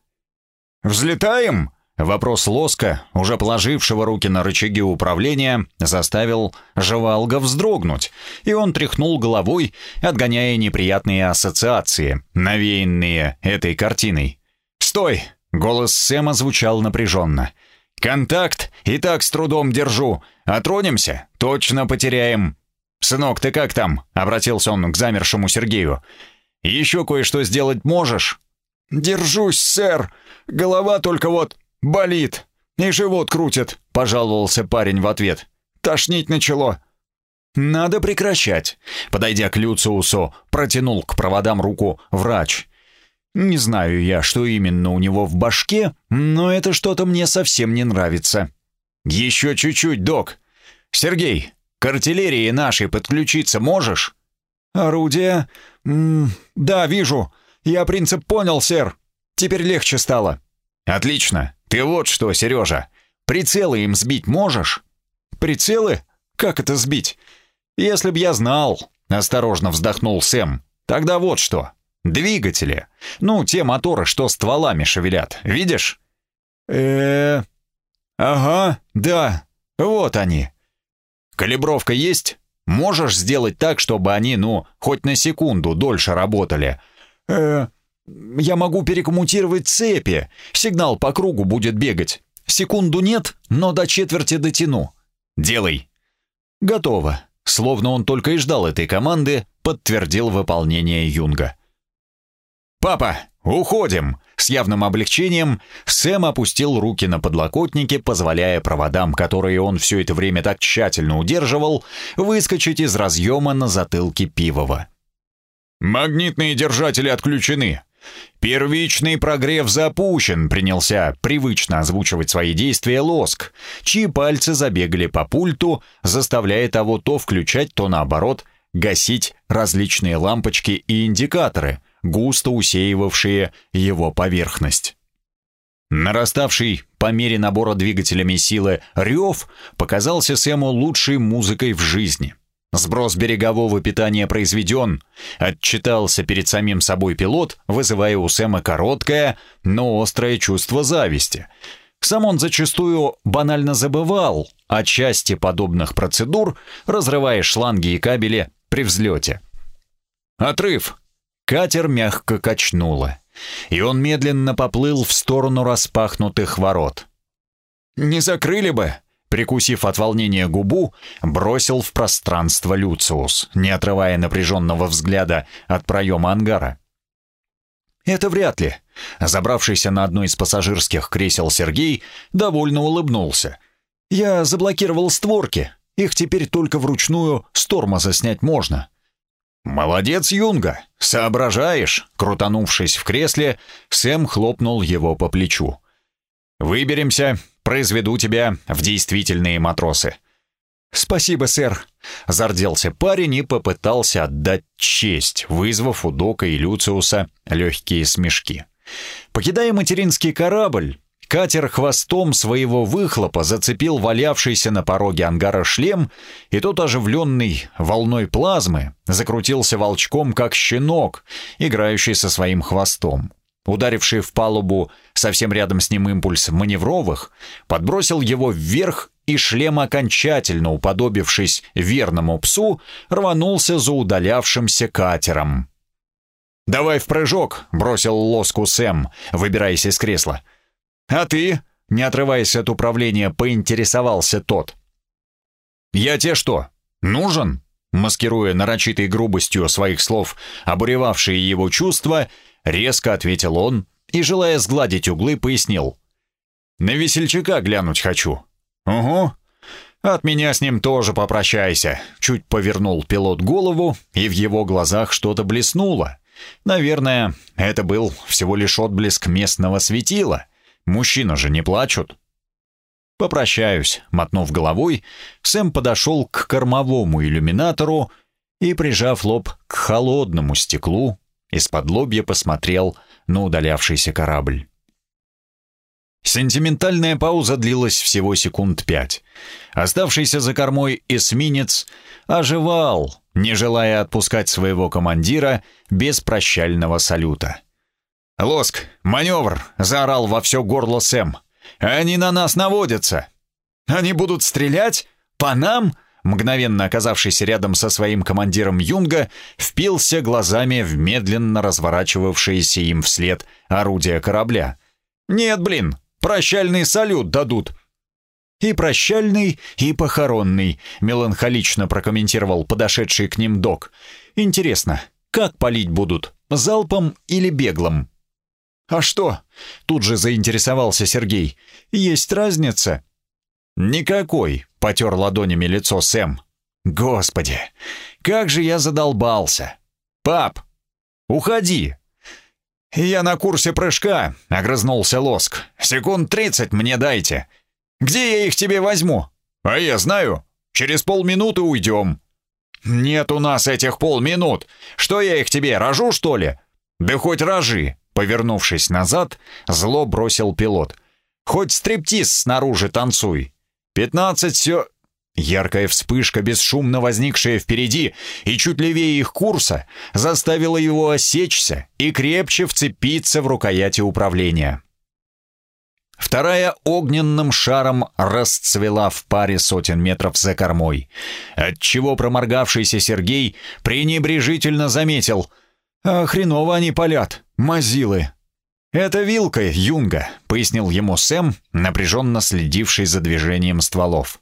«Взлетаем?» Вопрос Лоска, уже положившего руки на рычаги управления, заставил Жевалга вздрогнуть, и он тряхнул головой, отгоняя неприятные ассоциации, навеянные этой картиной. «Стой!» — голос Сэма звучал напряженно. «Контакт и так с трудом держу. Отронимся? Точно потеряем». «Сынок, ты как там?» — обратился он к замершему Сергею. «Еще кое-что сделать можешь?» «Держусь, сэр. Голова только вот...» «Болит! И живот крутит!» — пожаловался парень в ответ. «Тошнить начало!» «Надо прекращать!» Подойдя к Люциусу, протянул к проводам руку врач. «Не знаю я, что именно у него в башке, но это что-то мне совсем не нравится». «Еще чуть-чуть, док!» «Сергей, к артиллерии нашей подключиться можешь?» «Орудие? М -м да, вижу. Я принцип понял, сэр. Теперь легче стало». «Отлично. Ты вот что, Сережа, прицелы им сбить можешь? Прицелы? Как это сбить? Если б я знал, осторожно вздохнул Сэм. Тогда вот что. Двигатели. Ну, те моторы, что стволами шевелят. Видишь? э Ага, да. Вот они. Калибровка есть? Можешь сделать так, чтобы они, ну, хоть на секунду дольше работали? э я могу перекоммутировать цепи. Сигнал по кругу будет бегать. Секунду нет, но до четверти дотяну. Делай. Готово. Словно он только и ждал этой команды, подтвердил выполнение Юнга. «Папа, уходим!» С явным облегчением Сэм опустил руки на подлокотники, позволяя проводам, которые он все это время так тщательно удерживал, выскочить из разъема на затылке Пивова. «Магнитные держатели отключены. «Первичный прогрев запущен», — принялся привычно озвучивать свои действия Лоск, чьи пальцы забегали по пульту, заставляя того то включать, то наоборот гасить различные лампочки и индикаторы, густо усеивавшие его поверхность. Нараставший по мере набора двигателями силы рев показался Сэму лучшей музыкой в жизни. Сброс берегового питания произведен. Отчитался перед самим собой пилот, вызывая у Сэма короткое, но острое чувство зависти. Сам он зачастую банально забывал о части подобных процедур, разрывая шланги и кабели при взлете. Отрыв. Катер мягко качнуло, и он медленно поплыл в сторону распахнутых ворот. «Не закрыли бы!» Прикусив от волнения губу, бросил в пространство Люциус, не отрывая напряженного взгляда от проема ангара. «Это вряд ли». Забравшийся на одно из пассажирских кресел Сергей довольно улыбнулся. «Я заблокировал створки. Их теперь только вручную с тормоза снять можно». «Молодец, Юнга! Соображаешь!» Крутанувшись в кресле, Сэм хлопнул его по плечу. «Выберемся, произведу тебя в действительные матросы». «Спасибо, сэр», — зарделся парень и попытался отдать честь, вызвав у Дока и Люциуса легкие смешки. Покидая материнский корабль, катер хвостом своего выхлопа зацепил валявшийся на пороге ангара шлем, и тот, оживленный волной плазмы, закрутился волчком, как щенок, играющий со своим хвостом. Ударивший в палубу совсем рядом с ним импульс маневровых, подбросил его вверх, и шлем, окончательно уподобившись верному псу, рванулся за удалявшимся катером. «Давай в прыжок!» — бросил лоску Сэм, выбираясь из кресла. «А ты?» — не отрываясь от управления, поинтересовался тот. «Я тебе что, нужен?» Маскируя нарочитой грубостью своих слов обуревавшие его чувства, Резко ответил он и, желая сгладить углы, пояснил. «На весельчака глянуть хочу». «Угу. От меня с ним тоже попрощайся». Чуть повернул пилот голову, и в его глазах что-то блеснуло. Наверное, это был всего лишь отблеск местного светила. Мужчины же не плачут. «Попрощаюсь», — мотнув головой, Сэм подошел к кормовому иллюминатору и, прижав лоб к холодному стеклу, из-под лобья посмотрел на удалявшийся корабль. Сентиментальная пауза длилась всего секунд пять. Оставшийся за кормой эсминец оживал, не желая отпускать своего командира без прощального салюта. «Лоск, маневр!» — заорал во все горло Сэм. «Они на нас наводятся!» «Они будут стрелять? По нам?» Мгновенно оказавшийся рядом со своим командиром Юнга, впился глазами в медленно разворачивавшееся им вслед орудие корабля. «Нет, блин, прощальный салют дадут!» «И прощальный, и похоронный», — меланхолично прокомментировал подошедший к ним док. «Интересно, как палить будут, залпом или беглом?» «А что?» — тут же заинтересовался Сергей. «Есть разница?» «Никакой», — потер ладонями лицо Сэм. «Господи, как же я задолбался! Пап, уходи!» «Я на курсе прыжка», — огрызнулся Лоск. «Секунд тридцать мне дайте. Где я их тебе возьму?» «А я знаю. Через полминуты уйдем». «Нет у нас этих полминут. Что я их тебе, рожу, что ли?» «Да хоть рожи», — повернувшись назад, зло бросил пилот. «Хоть стриптиз снаружи танцуй. «Пятнадцать все...» Яркая вспышка, бесшумно возникшая впереди и чуть левее их курса, заставила его осечься и крепче вцепиться в рукояти управления. Вторая огненным шаром расцвела в паре сотен метров за кормой, отчего проморгавшийся Сергей пренебрежительно заметил «А хреново они палят, мазилы!» «Это вилка, Юнга», — пояснил ему Сэм, напряженно следивший за движением стволов.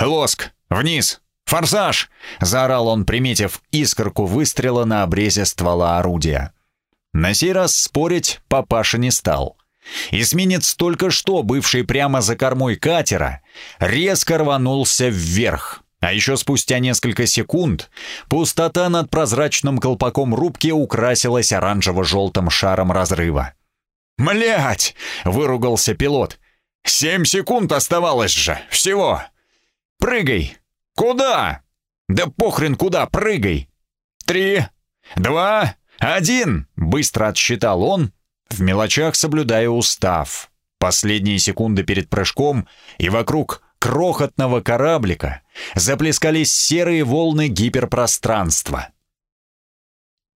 «Лоск! Вниз! Форсаж!» — заорал он, приметив искорку выстрела на обрезе ствола орудия. На сей раз спорить папаша не стал. Эсминец, только что бывший прямо за кормой катера, резко рванулся вверх. А еще спустя несколько секунд пустота над прозрачным колпаком рубки украсилась оранжево-желтым шаром разрыва. «Млять!» — выругался пилот. «Семь секунд оставалось же! Всего! Прыгай! Куда? Да похрен куда, прыгай! Три, два, один!» — быстро отсчитал он, в мелочах соблюдая устав. Последние секунды перед прыжком, и вокруг крохотного кораблика заплескались серые волны гиперпространства.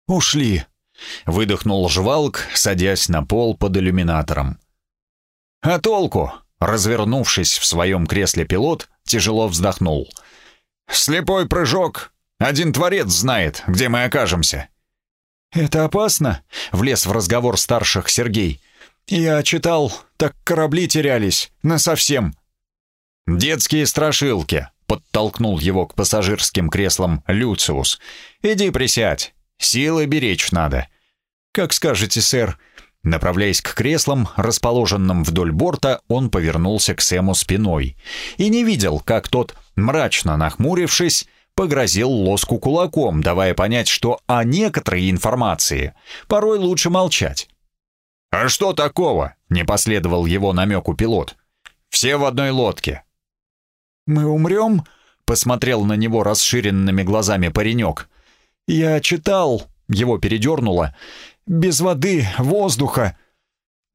«Ушли», — выдохнул жвалк, садясь на пол под иллюминатором. «А толку?» — развернувшись в своем кресле пилот, тяжело вздохнул. «Слепой прыжок. Один творец знает, где мы окажемся». «Это опасно?» — влез в разговор старших Сергей. «Я читал, так корабли терялись. Насовсем». «Детские страшилки», — подтолкнул его к пассажирским креслам Люциус. «Иди присядь. Силы беречь надо». «Как скажете, сэр». Направляясь к креслам, расположенным вдоль борта, он повернулся к Сэму спиной и не видел, как тот, мрачно нахмурившись, погрозил лоску кулаком, давая понять, что о некоторой информации порой лучше молчать. «А что такого?» — не последовал его намеку пилот. «Все в одной лодке». «Мы умрем?» — посмотрел на него расширенными глазами паренек. «Я читал...» — его передернуло. «Без воды, воздуха...»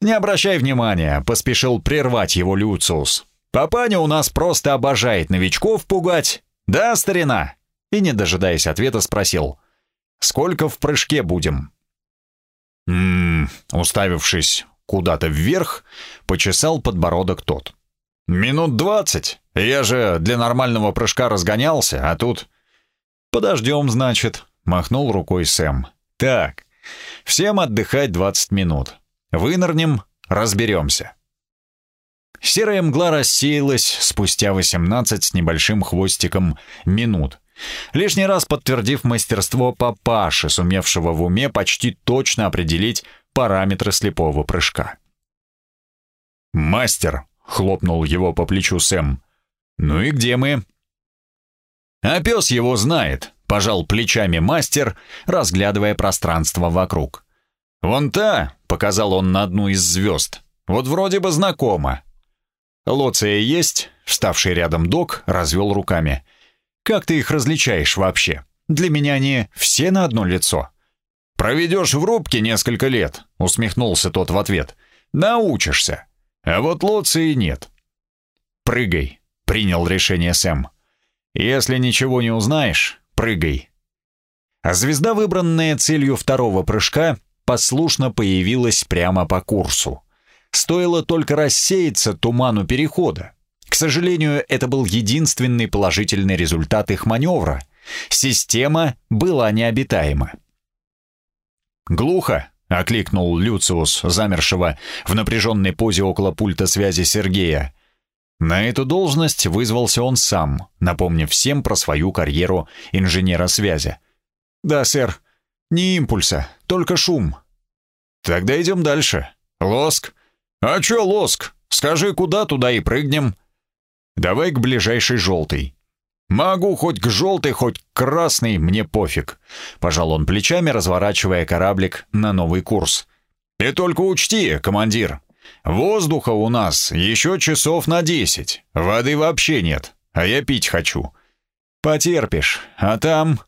«Не обращай внимания», — поспешил прервать его Люциус. «Папаня у нас просто обожает новичков пугать. Да, старина?» И, не дожидаясь ответа, спросил. «Сколько в прыжке будем?» Ммм, уставившись куда-то вверх, почесал подбородок тот. «Минут двадцать. Я же для нормального прыжка разгонялся, а тут...» «Подождем, значит», — махнул рукой Сэм. «Так, всем отдыхать двадцать минут. Вынырнем, разберемся». Серая мгла рассеялась спустя восемнадцать с небольшим хвостиком минут лишний раз подтвердив мастерство папаши, сумевшего в уме почти точно определить параметры слепого прыжка. «Мастер!» — хлопнул его по плечу Сэм. «Ну и где мы?» «А пес его знает», — пожал плечами мастер, разглядывая пространство вокруг. «Вон та», — показал он на одну из звезд, — «вот вроде бы знакома». «Лоция есть?» — вставший рядом док развел руками. Как ты их различаешь вообще? Для меня они все на одно лицо». «Проведешь в рубке несколько лет», — усмехнулся тот в ответ. «Научишься. А вот лоции нет». «Прыгай», — принял решение Сэм. «Если ничего не узнаешь, прыгай». А звезда, выбранная целью второго прыжка, послушно появилась прямо по курсу. Стоило только рассеяться туману перехода. К сожалению, это был единственный положительный результат их маневра. Система была необитаема. «Глухо!» — окликнул Люциус, замершего в напряженной позе около пульта связи Сергея. На эту должность вызвался он сам, напомнив всем про свою карьеру инженера связи. «Да, сэр. Не импульса, только шум». «Тогда идем дальше. Лоск». «А чё лоск? Скажи, куда туда и прыгнем». Давай к ближайшей желтой. Могу хоть к желтой, хоть к красной, мне пофиг. Пожал он плечами, разворачивая кораблик на новый курс. И только учти, командир, воздуха у нас еще часов на десять. Воды вообще нет, а я пить хочу. Потерпишь, а там...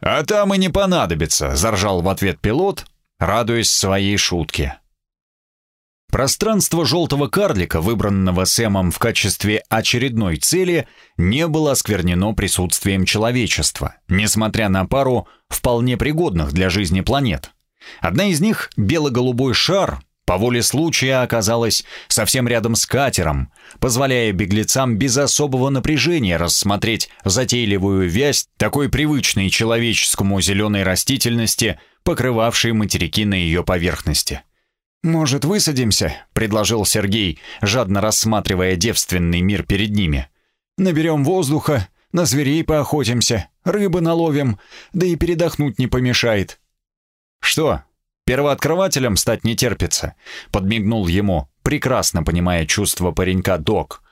А там и не понадобится, заржал в ответ пилот, радуясь своей шутке. Пространство желтого карлика, выбранного Сэмом в качестве очередной цели, не было осквернено присутствием человечества, несмотря на пару вполне пригодных для жизни планет. Одна из них, бело-голубой шар, по воле случая оказалась совсем рядом с катером, позволяя беглецам без особого напряжения рассмотреть затейливую вязь такой привычной человеческому зеленой растительности, покрывавшей материки на ее поверхности. «Может, высадимся?» — предложил Сергей, жадно рассматривая девственный мир перед ними. «Наберем воздуха, на зверей поохотимся, рыбы наловим, да и передохнуть не помешает». «Что, первооткрывателем стать не терпится?» — подмигнул ему, прекрасно понимая чувства паренька док.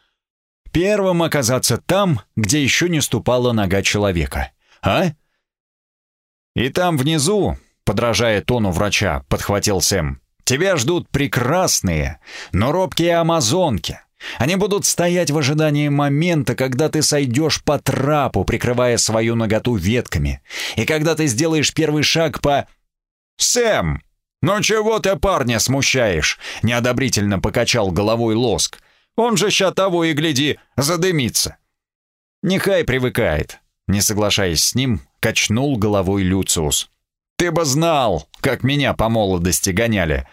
«Первым оказаться там, где еще не ступала нога человека. А?» «И там внизу», — подражая тону врача, подхватил Сэм, Тебя ждут прекрасные, но робкие амазонки. Они будут стоять в ожидании момента, когда ты сойдешь по трапу, прикрывая свою ноготу ветками. И когда ты сделаешь первый шаг по... «Сэм, ну чего ты парня смущаешь?» — неодобрительно покачал головой лоск. Он же ща того и гляди, задымится». «Нехай привыкает», — не соглашаясь с ним, качнул головой Люциус. «Ты бы знал, как меня по молодости гоняли.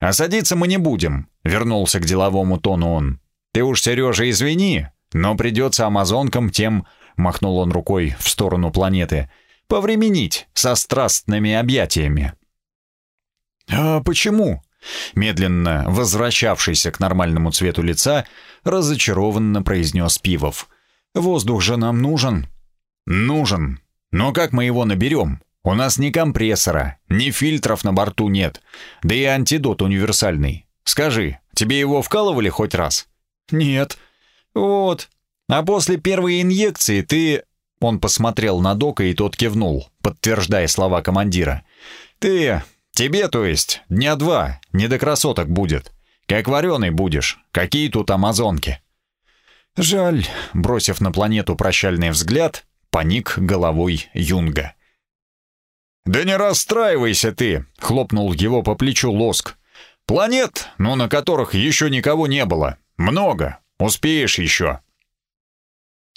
А садиться мы не будем», — вернулся к деловому тону он. «Ты уж, Сережа, извини, но придется амазонкам тем...» — махнул он рукой в сторону планеты. «Повременить со страстными объятиями». «А почему?» Медленно возвращавшийся к нормальному цвету лица, разочарованно произнес Пивов. «Воздух же нам нужен». «Нужен. Но как мы его наберем? У нас ни компрессора, ни фильтров на борту нет. Да и антидот универсальный. Скажи, тебе его вкалывали хоть раз?» «Нет». «Вот. А после первой инъекции ты...» Он посмотрел на Дока, и тот кивнул, подтверждая слова командира. «Ты Тебе, то есть, дня два, не до красоток будет. Как вареный будешь. Какие тут амазонки?» «Жаль», — бросив на планету прощальный взгляд, поник головой Юнга. «Да не расстраивайся ты!» — хлопнул его по плечу Лоск. «Планет, ну на которых еще никого не было. Много. Успеешь еще».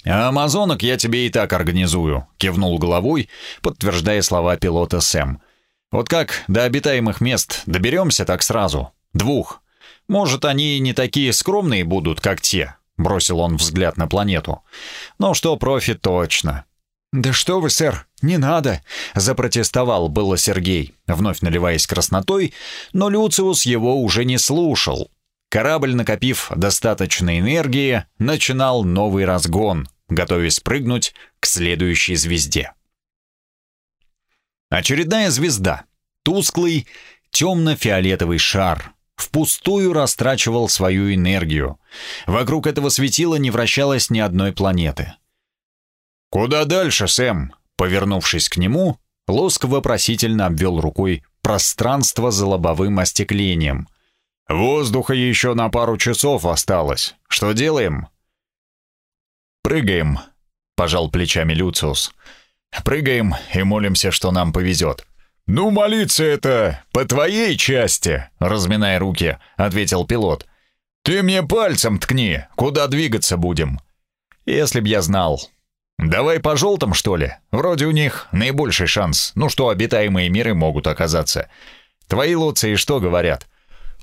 «А амазонок я тебе и так организую», — кивнул головой, подтверждая слова пилота Сэм. Вот как до обитаемых мест доберемся так сразу? Двух. Может, они не такие скромные будут, как те, бросил он взгляд на планету. Но что профит точно. Да что вы, сэр, не надо, запротестовал было Сергей, вновь наливаясь краснотой, но Люциус его уже не слушал. Корабль, накопив достаточно энергии, начинал новый разгон, готовясь прыгнуть к следующей звезде. Очередная звезда, тусклый, темно-фиолетовый шар, впустую растрачивал свою энергию. Вокруг этого светила не вращалось ни одной планеты. «Куда дальше, Сэм?» Повернувшись к нему, Лоск вопросительно обвел рукой пространство за лобовым остеклением. «Воздуха еще на пару часов осталось. Что делаем?» «Прыгаем», — пожал плечами Люциус. Прыгаем и молимся, что нам повезет». «Ну, молиться это по твоей части», — разминая руки, — ответил пилот. «Ты мне пальцем ткни, куда двигаться будем». «Если б я знал». «Давай по желтым, что ли? Вроде у них наибольший шанс, ну что обитаемые миры могут оказаться. Твои лоции что говорят?»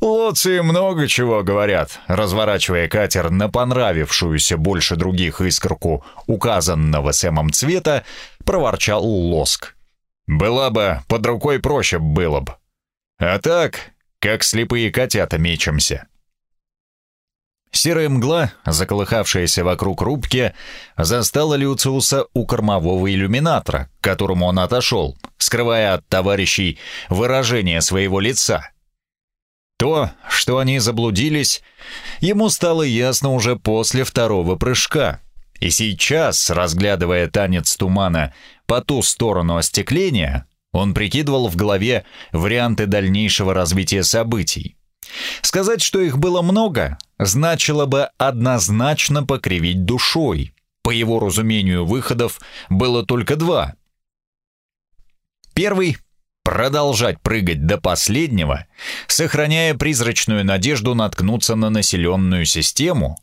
«Лоции много чего говорят», разворачивая катер на понравившуюся больше других искорку указанного Сэмом цвета, проворчал Лоск. «Была бы под рукой проще было бы. А так, как слепые котята мечемся». Серая мгла, заколыхавшаяся вокруг рубки, застала Люциуса у кормового иллюминатора, к которому он отошел, скрывая от товарищей выражение своего лица — то, что они заблудились, ему стало ясно уже после второго прыжка. И сейчас, разглядывая танец тумана по ту сторону остекления, он прикидывал в голове варианты дальнейшего развития событий. Сказать, что их было много, значило бы однозначно покривить душой. По его разумению, выходов было только два. Первый продолжать прыгать до последнего, сохраняя призрачную надежду наткнуться на населенную систему,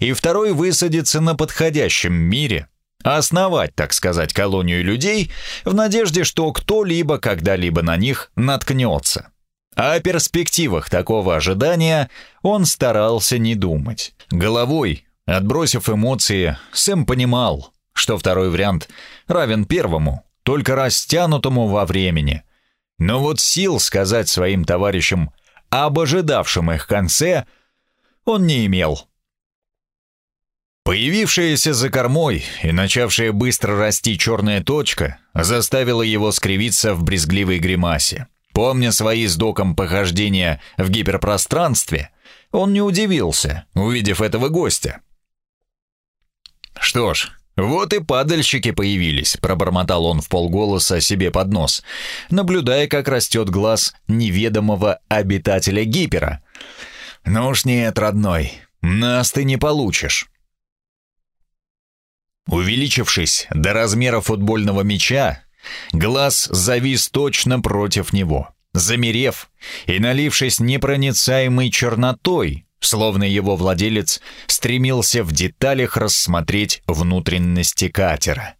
и второй высадиться на подходящем мире, основать, так сказать, колонию людей в надежде, что кто-либо когда-либо на них наткнется. О перспективах такого ожидания он старался не думать. Головой, отбросив эмоции, Сэм понимал, что второй вариант равен первому, только растянутому во времени – но вот сил сказать своим товарищам об ожидавшем их конце он не имел. Появившаяся за кормой и начавшая быстро расти черная точка заставила его скривиться в брезгливой гримасе. Помня свои с доком похождения в гиперпространстве, он не удивился, увидев этого гостя. Что ж, «Вот и падальщики появились», — пробормотал он в полголоса себе под нос, наблюдая, как растет глаз неведомого обитателя гипера. «Ну уж нет, родной, нас ты не получишь». Увеличившись до размера футбольного мяча, глаз завис точно против него. Замерев и налившись непроницаемой чернотой, словно его владелец стремился в деталях рассмотреть внутренности катера.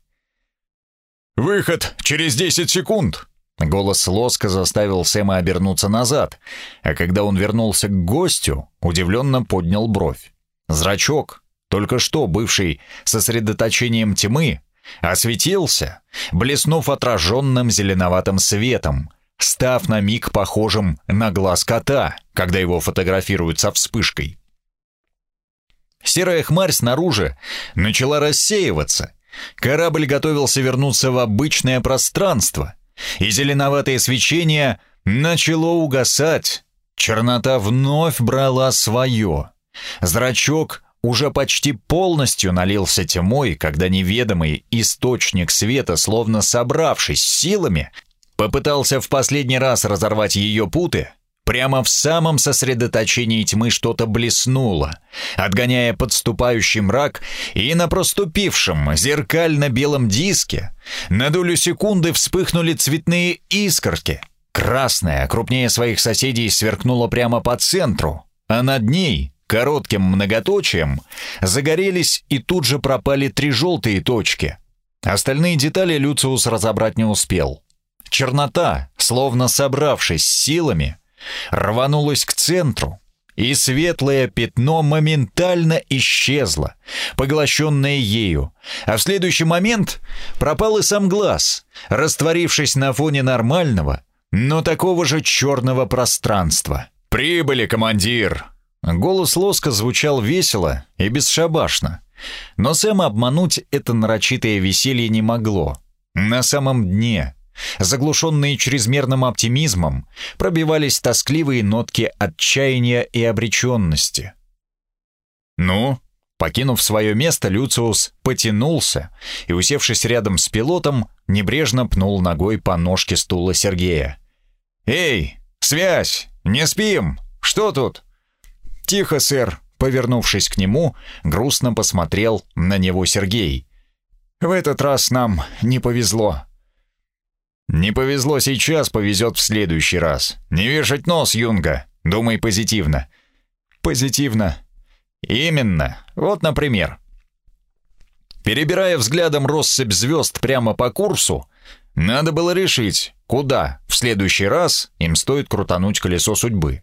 «Выход через 10 секунд!» Голос Лоска заставил Сэма обернуться назад, а когда он вернулся к гостю, удивленно поднял бровь. Зрачок, только что бывший сосредоточением тьмы, осветился, блеснув отраженным зеленоватым светом, став на миг похожим на глаз кота, когда его фотографируют со вспышкой. Серая хмарь снаружи начала рассеиваться. Корабль готовился вернуться в обычное пространство, и зеленоватое свечение начало угасать. Чернота вновь брала свое. Зрачок уже почти полностью налился тьмой, когда неведомый источник света, словно собравшись силами, попытался в последний раз разорвать ее путы, прямо в самом сосредоточении тьмы что-то блеснуло, отгоняя подступающий мрак, и на проступившем зеркально-белом диске на долю секунды вспыхнули цветные искорки. Красная, крупнее своих соседей, сверкнула прямо по центру, а над ней коротким многоточием загорелись и тут же пропали три желтые точки. Остальные детали Люциус разобрать не успел. Чернота, словно собравшись силами, рванулась к центру, и светлое пятно моментально исчезло, поглощенное ею, а в следующий момент пропал и сам глаз, растворившись на фоне нормального, но такого же черного пространства. «Прибыли, командир!» Голос Лоска звучал весело и бесшабашно. Но Сэма обмануть это нарочитое веселье не могло. На самом дне, заглушенные чрезмерным оптимизмом, пробивались тоскливые нотки отчаяния и обреченности. «Ну?» Покинув свое место, Люциус потянулся и, усевшись рядом с пилотом, небрежно пнул ногой по ножке стула Сергея. «Эй, связь! Не спим! Что тут?» «Тихо, сэр», — повернувшись к нему, грустно посмотрел на него Сергей. «В этот раз нам не повезло». «Не повезло сейчас, повезет в следующий раз. Не вешать нос, Юнга. Думай позитивно». «Позитивно». «Именно. Вот, например». Перебирая взглядом россыпь звезд прямо по курсу, надо было решить, куда в следующий раз им стоит крутануть колесо судьбы.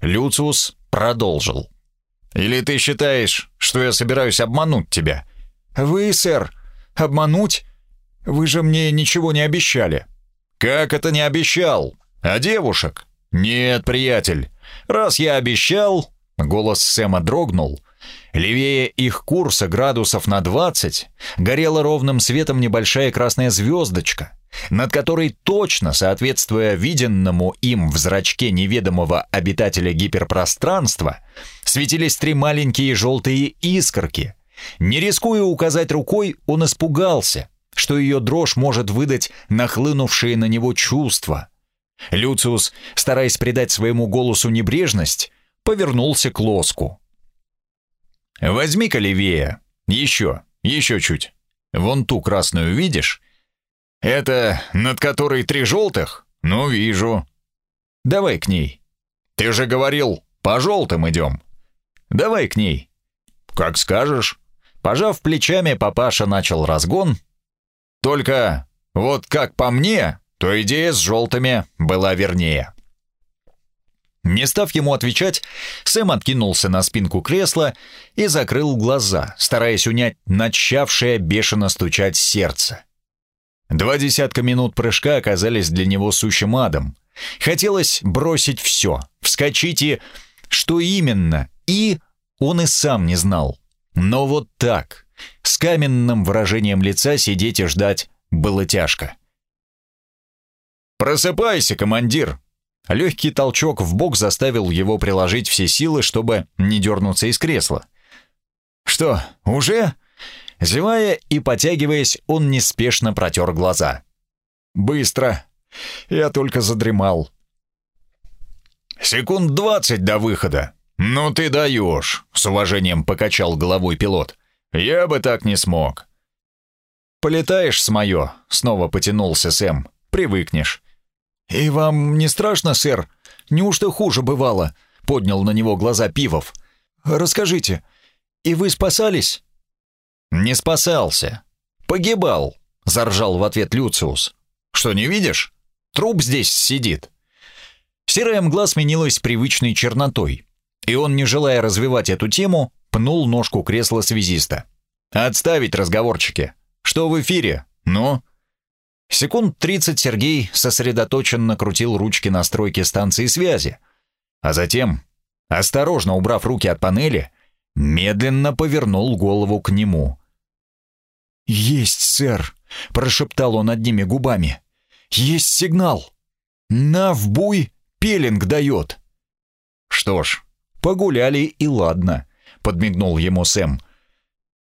Люциус продолжил. «Или ты считаешь, что я собираюсь обмануть тебя?» «Вы, сэр, обмануть? Вы же мне ничего не обещали». «Как это не обещал? А девушек?» «Нет, приятель, раз я обещал...» Голос Сэма дрогнул. Левее их курса градусов на 20 горела ровным светом небольшая красная звездочка над которой точно соответствуя виденному им в зрачке неведомого обитателя гиперпространства, светились три маленькие желтые искорки. Не рискуя указать рукой, он испугался, что ее дрожь может выдать нахлынувшие на него чувства. Люциус, стараясь придать своему голосу небрежность, повернулся к лоску. «Возьми-ка левее. Еще, еще чуть. Вон ту красную видишь? «Это над которой три желтых? Ну, вижу». «Давай к ней». «Ты же говорил, по желтым идем». «Давай к ней». «Как скажешь». Пожав плечами, папаша начал разгон. «Только вот как по мне, то идея с желтыми была вернее». Не став ему отвечать, Сэм откинулся на спинку кресла и закрыл глаза, стараясь унять начавшее бешено стучать сердце. Два десятка минут прыжка оказались для него сущим адом. Хотелось бросить все, вскочить и... Что именно? И он и сам не знал. Но вот так, с каменным выражением лица сидеть и ждать было тяжко. «Просыпайся, командир!» Легкий толчок в бок заставил его приложить все силы, чтобы не дернуться из кресла. «Что, уже?» Зевая и потягиваясь, он неспешно протер глаза. «Быстро. Я только задремал». «Секунд двадцать до выхода. Ну ты даешь», — с уважением покачал головой пилот. «Я бы так не смог». «Полетаешь с моё», — снова потянулся Сэм. «Привыкнешь». «И вам не страшно, сэр? Неужто хуже бывало?» — поднял на него глаза Пивов. расскажите, и вы спасались?» «Не спасался. Погибал», — заржал в ответ Люциус. «Что, не видишь? Труп здесь сидит». Серая мгла сменилась привычной чернотой, и он, не желая развивать эту тему, пнул ножку кресла связиста. «Отставить разговорчики. Что в эфире? Ну?» Секунд 30 Сергей сосредоточенно крутил ручки настройки станции связи, а затем, осторожно убрав руки от панели, медленно повернул голову к нему. «Есть, сэр!» — прошептал он одними губами. «Есть сигнал! Навбуй пелинг дает!» «Что ж, погуляли и ладно», — подмигнул ему Сэм.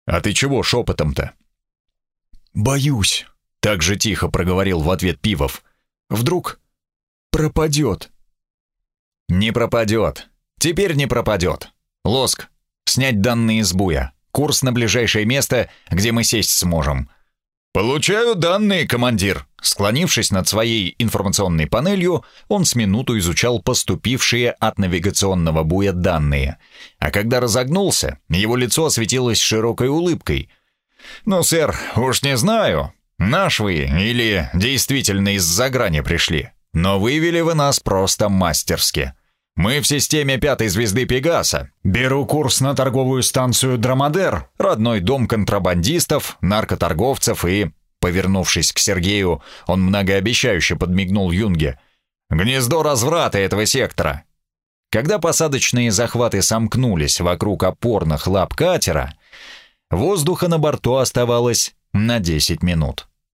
«А ты чего шепотом-то?» «Боюсь», — так же тихо проговорил в ответ Пивов. «Вдруг пропадет?» «Не пропадет. Теперь не пропадет. Лоск, снять данные с буя. Курс на ближайшее место, где мы сесть сможем». «Получаю данные, командир». Склонившись над своей информационной панелью, он с минуту изучал поступившие от навигационного буя данные. А когда разогнулся, его лицо осветилось широкой улыбкой. «Ну, сэр, уж не знаю, наш вы или действительно из-за грани пришли, но вывели вы нас просто мастерски». Мы в системе пятой звезды Пегаса. Беру курс на торговую станцию Драмадер, родной дом контрабандистов, наркоторговцев и... Повернувшись к Сергею, он многообещающе подмигнул Юнге. «Гнездо разврата этого сектора». Когда посадочные захваты сомкнулись вокруг опорных лап катера, воздуха на борту оставалось на 10 минут.